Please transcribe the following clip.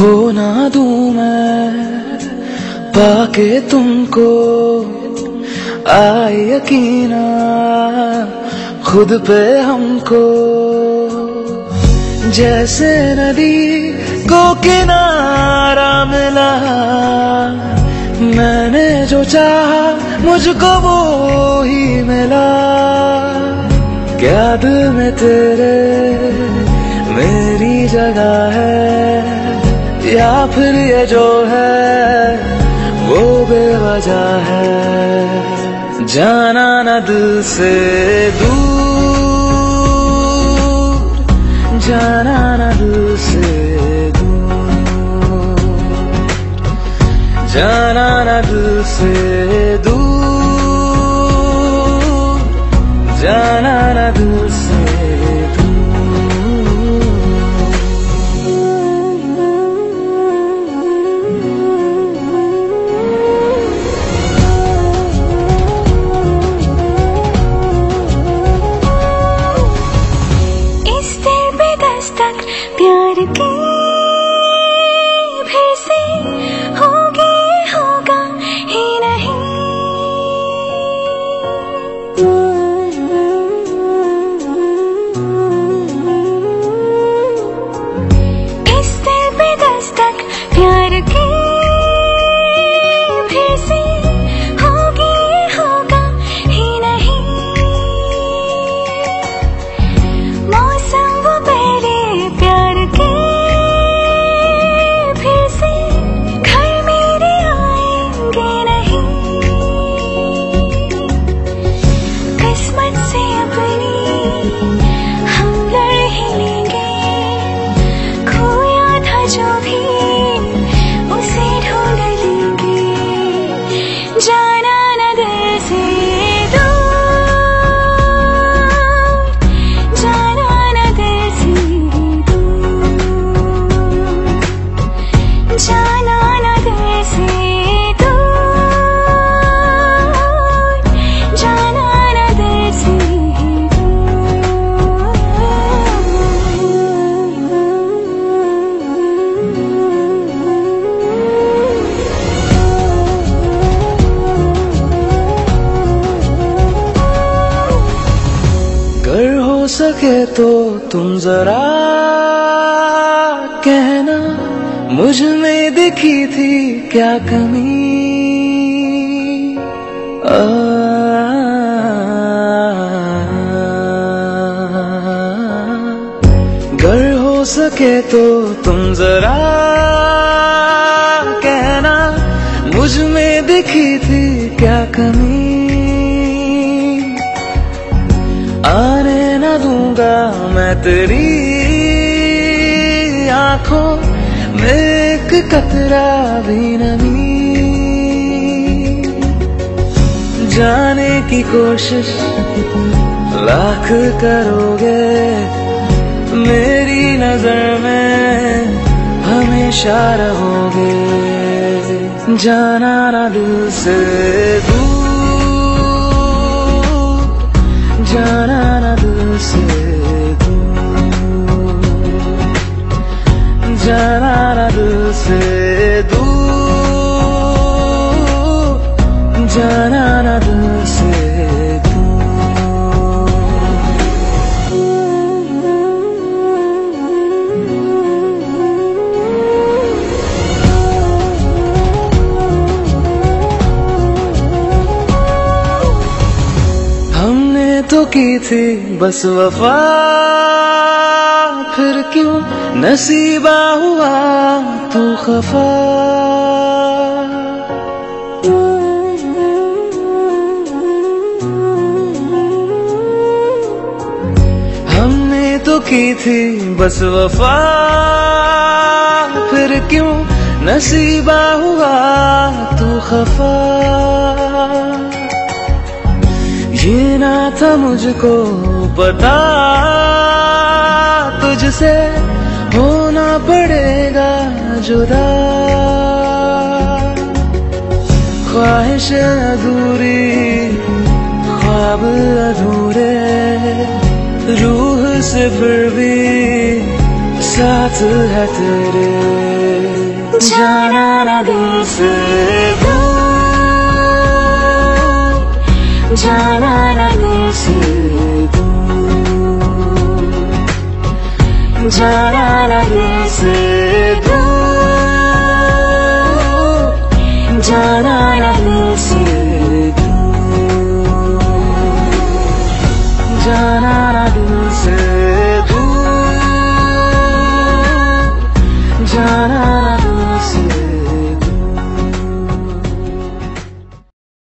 खो ना दू मैं, पाके तुमको आए यकीना खुद पे हमको। जैसे नदी को किनारा मिला, मैंने जो चाहा मुझको वो ही मिला। क्या दिल में तेरे मेरी जगह है? या फिर ये जो है, वो बेवजह है। जाना न दिल से दूर, जाना न दिल से दूर। जाना न दिल से दूर। प्यार के फिर से होगी होगा ही नहीं। सके तो तुम जरा कहना, मुझमें दिखी थी क्या कमी? अगर हो सके तो तुम जरा कहना, मुझमें दिखी थी क्या कमी? दूँगा मैं तेरी आँखों में एक कतरा भी नमी जाने की कोशिश लाख करोगे, मेरी नज़र में हमेशा रहोगे। जाना ना दिल से दूर, जाना तो की थी बस वफा फिर क्यों? नसीबा हुआ तू खफा। की थी बस वफा। फिर क्यों नसीबा हुआ तू खफा? ये ना था मुझको पता। तुझसे होना पड़ेगा जुदा। ख्वाहिश अधूरी, ख्वाब अधूरे, रूह से फिर भी साथ है तेरे। जाना ना दिल